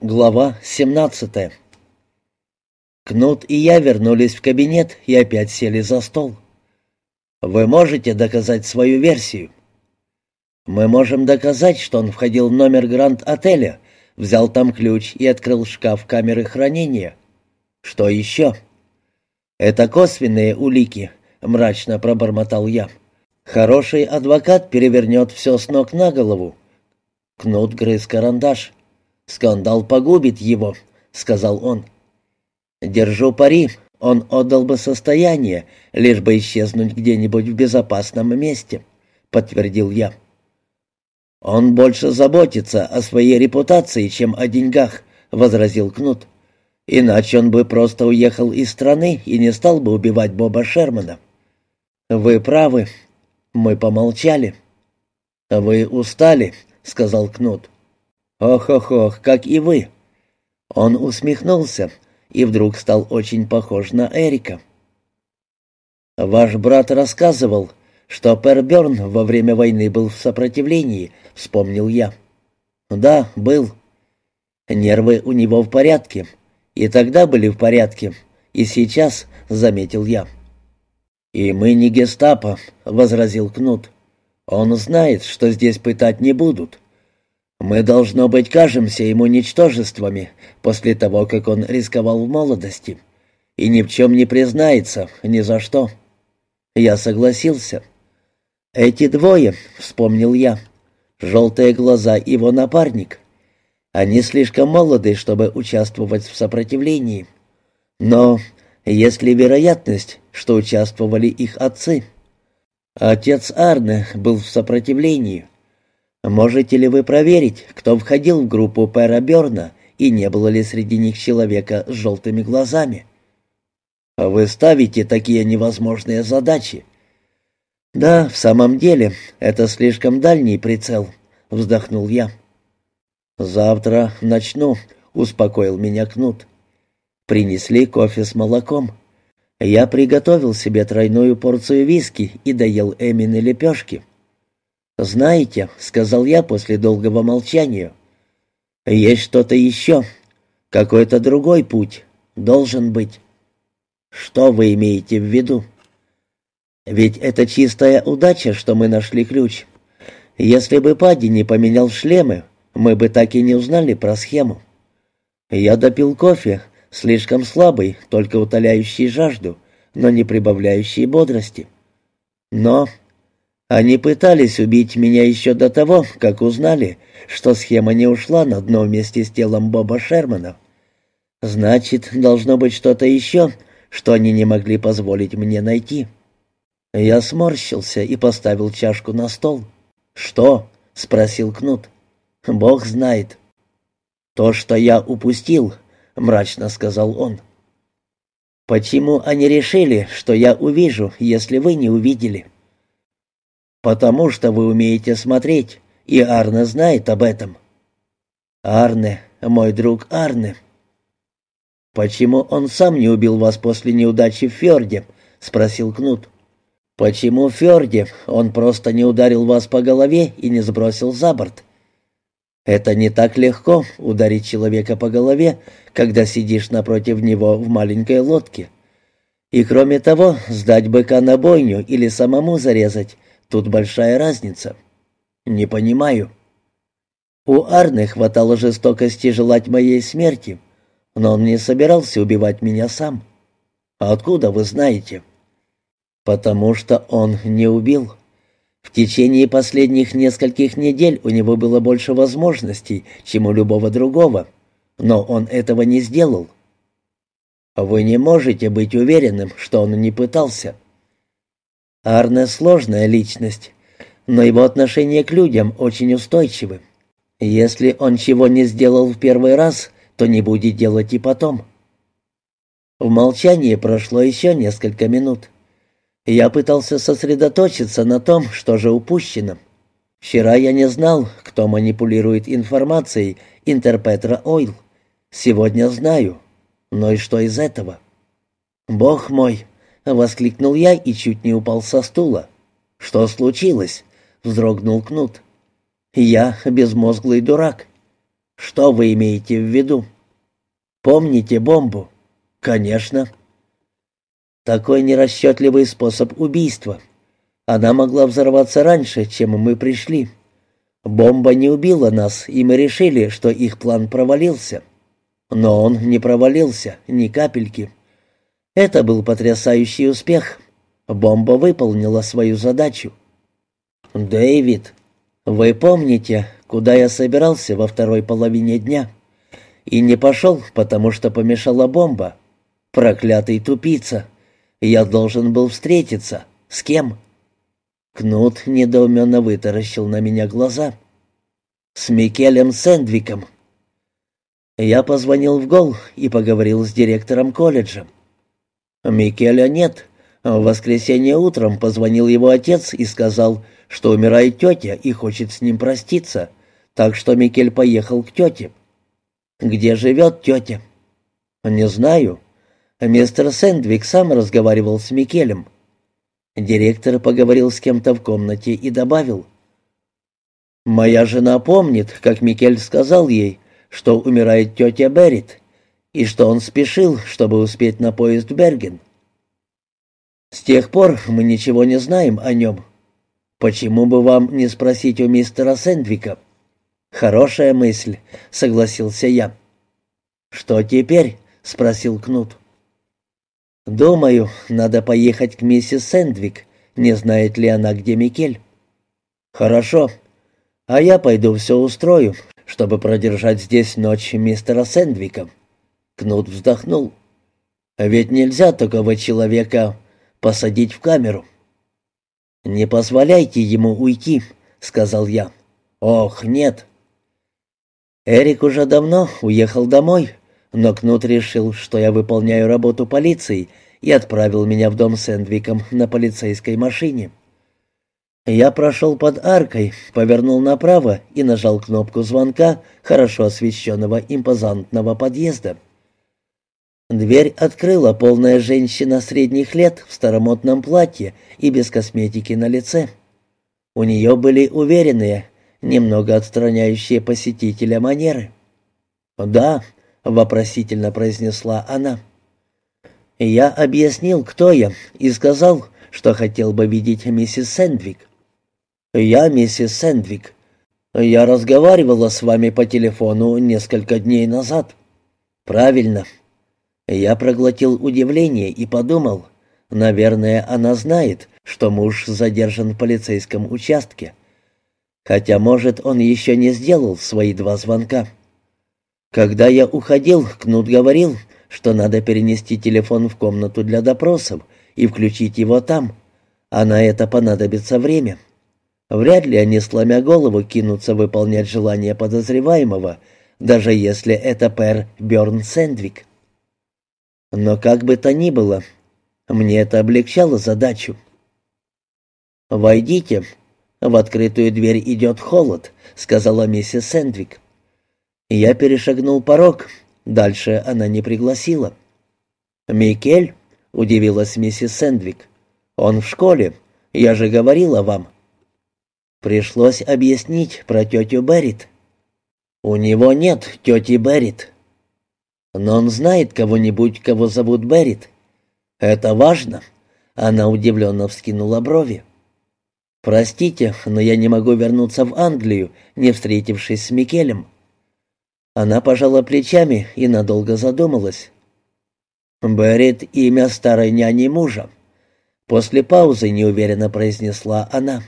Глава 17 Кнут и я вернулись в кабинет и опять сели за стол. «Вы можете доказать свою версию?» «Мы можем доказать, что он входил в номер Гранд-отеля, взял там ключ и открыл шкаф камеры хранения. Что еще?» «Это косвенные улики», — мрачно пробормотал я. «Хороший адвокат перевернет все с ног на голову». Кнут грыз карандаш. «Скандал погубит его», — сказал он. «Держу пари, он отдал бы состояние, лишь бы исчезнуть где-нибудь в безопасном месте», — подтвердил я. «Он больше заботится о своей репутации, чем о деньгах», — возразил Кнут. «Иначе он бы просто уехал из страны и не стал бы убивать Боба Шермана». «Вы правы». Мы помолчали. «Вы устали», — сказал Кнут. «Ох-ох-ох, как и вы!» Он усмехнулся и вдруг стал очень похож на Эрика. «Ваш брат рассказывал, что Пер Бёрн во время войны был в сопротивлении», — вспомнил я. «Да, был. Нервы у него в порядке. И тогда были в порядке. И сейчас», — заметил я. «И мы не гестапо», — возразил Кнут. «Он знает, что здесь пытать не будут». Мы, должно быть, кажемся ему ничтожествами после того, как он рисковал в молодости. И ни в чем не признается, ни за что. Я согласился. Эти двое, вспомнил я, желтые глаза его напарник. Они слишком молоды, чтобы участвовать в сопротивлении. Но есть ли вероятность, что участвовали их отцы? Отец Арне был в сопротивлении. Можете ли вы проверить, кто входил в группу Пэра Бёрна и не было ли среди них человека с желтыми глазами? Вы ставите такие невозможные задачи. Да, в самом деле, это слишком дальний прицел, вздохнул я. Завтра начну, успокоил меня Кнут. Принесли кофе с молоком. Я приготовил себе тройную порцию виски и доел Эмины лепешки. «Знаете», — сказал я после долгого молчания, — «есть что-то еще, какой-то другой путь, должен быть». «Что вы имеете в виду?» «Ведь это чистая удача, что мы нашли ключ. Если бы Падди не поменял шлемы, мы бы так и не узнали про схему. Я допил кофе, слишком слабый, только утоляющий жажду, но не прибавляющий бодрости. Но они пытались убить меня еще до того, как узнали, что схема не ушла на дно вместе с телом Боба Шермана. Значит, должно быть что-то еще, что они не могли позволить мне найти. Я сморщился и поставил чашку на стол. «Что?» — спросил Кнут. «Бог знает». «То, что я упустил», — мрачно сказал он. «Почему они решили, что я увижу, если вы не увидели?» «Потому что вы умеете смотреть, и Арне знает об этом». «Арне, мой друг Арне». «Почему он сам не убил вас после неудачи в Фьорде?» — спросил Кнут. «Почему в Фьорде он просто не ударил вас по голове и не сбросил за борт?» «Это не так легко — ударить человека по голове, когда сидишь напротив него в маленькой лодке. И кроме того, сдать быка на бойню или самому зарезать Тут большая разница. Не понимаю. У Арны хватало жестокости желать моей смерти, но он не собирался убивать меня сам. А откуда вы знаете? Потому что он не убил. В течение последних нескольких недель у него было больше возможностей, чем у любого другого, но он этого не сделал. Вы не можете быть уверенным, что он не пытался. Арне сложная личность, но его отношение к людям очень устойчивы. Если он чего не сделал в первый раз, то не будет делать и потом. В молчании прошло еще несколько минут. Я пытался сосредоточиться на том, что же упущено. Вчера я не знал, кто манипулирует информацией Интерпетра Ойл. Сегодня знаю. Но и что из этого? Бог мой, — воскликнул я и чуть не упал со стула. «Что случилось?» — вздрогнул Кнут. «Я безмозглый дурак». «Что вы имеете в виду?» «Помните бомбу?» «Конечно». «Такой нерасчетливый способ убийства. Она могла взорваться раньше, чем мы пришли. Бомба не убила нас, и мы решили, что их план провалился. Но он не провалился, ни капельки. Это был потрясающий успех. Бомба выполнила свою задачу. «Дэвид, вы помните, куда я собирался во второй половине дня?» И не пошел, потому что помешала бомба. Проклятый тупица. Я должен был встретиться. С кем? Кнут недоуменно вытаращил на меня глаза. «С Микелем Сэндвиком». Я позвонил в ГОЛ и поговорил с директором колледжа. Микеля нет. В воскресенье утром позвонил его отец и сказал, что умирает тетя и хочет с ним проститься, так что Микель поехал к тете. «Где живет тетя?» «Не знаю. Мистер Сэндвик сам разговаривал с Микелем. Директор поговорил с кем-то в комнате и добавил. «Моя жена помнит, как Микель сказал ей, что умирает тетя Беррит, и что он спешил, чтобы успеть на поезд в Берген. С тех пор мы ничего не знаем о нем. Почему бы вам не спросить у мистера Сэндвика?» «Хорошая мысль», — согласился я. «Что теперь?» — спросил Кнут. «Думаю, надо поехать к миссис Сэндвик. Не знает ли она, где Микель?» «Хорошо. А я пойду все устрою, чтобы продержать здесь ночь мистера Сэндвика». Кнут вздохнул. «Ведь нельзя такого человека посадить в камеру». «Не позволяйте ему уйти», — сказал я. «Ох, нет». Эрик уже давно уехал домой, но Кнут решил, что я выполняю работу полиции, и отправил меня в дом с Эндвиком на полицейской машине. Я прошел под аркой, повернул направо и нажал кнопку звонка хорошо освещенного импозантного подъезда. Дверь открыла полная женщина средних лет в старомодном платье и без косметики на лице. У нее были уверенные, немного отстраняющие посетителя манеры. «Да», — вопросительно произнесла она. Я объяснил, кто я, и сказал, что хотел бы видеть миссис Сэндвик. «Я миссис Сэндвик. Я разговаривала с вами по телефону несколько дней назад». «Правильно». Я проглотил удивление и подумал, наверное, она знает, что муж задержан в полицейском участке. Хотя, может, он еще не сделал свои два звонка. Когда я уходил, Кнут говорил, что надо перенести телефон в комнату для допросов и включить его там, а на это понадобится время. Вряд ли они, сломя голову, кинутся выполнять желание подозреваемого, даже если это пэр Бёрн Сэндвик. Но как бы то ни было, мне это облегчало задачу. «Войдите. В открытую дверь идет холод», — сказала миссис Сэндвик. Я перешагнул порог. Дальше она не пригласила. «Микель?» — удивилась миссис Сэндвик. «Он в школе. Я же говорила вам». Пришлось объяснить про тетю Беррит. «У него нет тети Беррит». «Но он знает кого-нибудь, кого зовут Беррит». «Это важно». Она удивленно вскинула брови. «Простите, но я не могу вернуться в Англию, не встретившись с Микелем. Она пожала плечами и надолго задумалась. «Берет имя старой няни мужа». После паузы неуверенно произнесла она.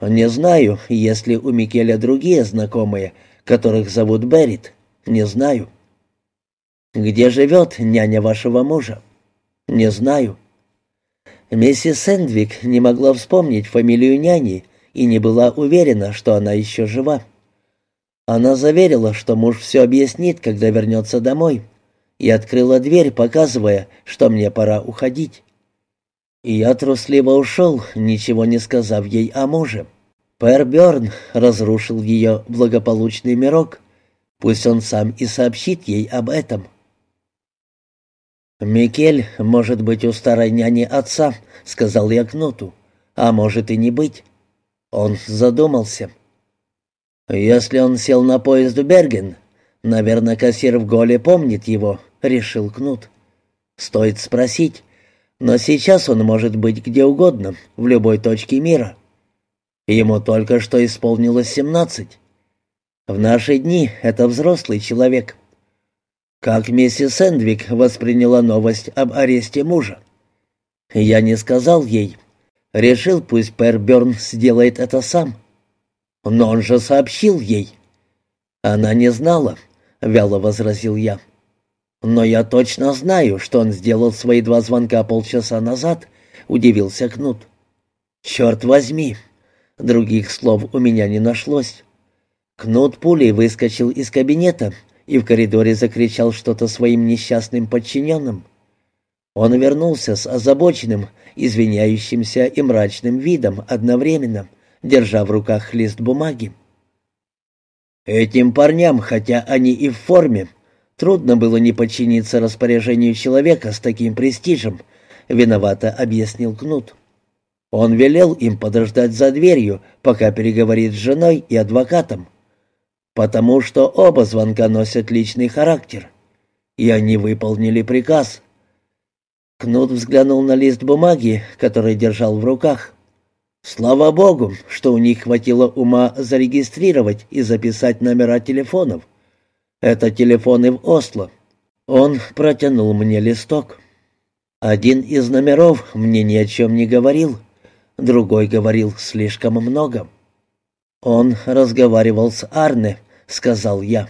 «Не знаю, есть ли у Микеля другие знакомые, которых зовут Берит. Не знаю». «Где живет няня вашего мужа?» «Не знаю». Миссис Сэндвик не могла вспомнить фамилию няни и не была уверена, что она еще жива. Она заверила, что муж все объяснит, когда вернется домой, и открыла дверь, показывая, что мне пора уходить. И я трусливо ушел, ничего не сказав ей о муже. Пэр Бёрн разрушил ее благополучный мирок. Пусть он сам и сообщит ей об этом. «Микель может быть у старой няни отца», — сказал я Кнуту. «А может и не быть». Он задумался. «Если он сел на поезд в Берген, Наверное, кассир в Голе помнит его, решил Кнут. Стоит спросить, но сейчас он может быть где угодно, в любой точке мира. Ему только что исполнилось семнадцать. В наши дни это взрослый человек. Как миссис Эндвик восприняла новость об аресте мужа? Я не сказал ей. Решил, пусть Пэр Бёрн сделает это сам. Но он же сообщил ей. Она не знала, вяло возразил я. Но я точно знаю, что он сделал свои два звонка полчаса назад, удивился Кнут. Черт возьми, других слов у меня не нашлось. Кнут пулей выскочил из кабинета и в коридоре закричал что-то своим несчастным подчиненным. Он вернулся с озабоченным, извиняющимся и мрачным видом одновременно, держа в руках лист бумаги. Этим парням, хотя они и в форме, трудно было не подчиниться распоряжению человека с таким престижем, виновато объяснил Кнут. Он велел им подождать за дверью, пока переговорит с женой и адвокатом потому что оба звонка носят личный характер, и они выполнили приказ. Кнут взглянул на лист бумаги, который держал в руках. Слава богу, что у них хватило ума зарегистрировать и записать номера телефонов. Это телефоны в Осло. Он протянул мне листок. Один из номеров мне ни о чем не говорил, другой говорил слишком много. «Он разговаривал с Арне», — сказал я.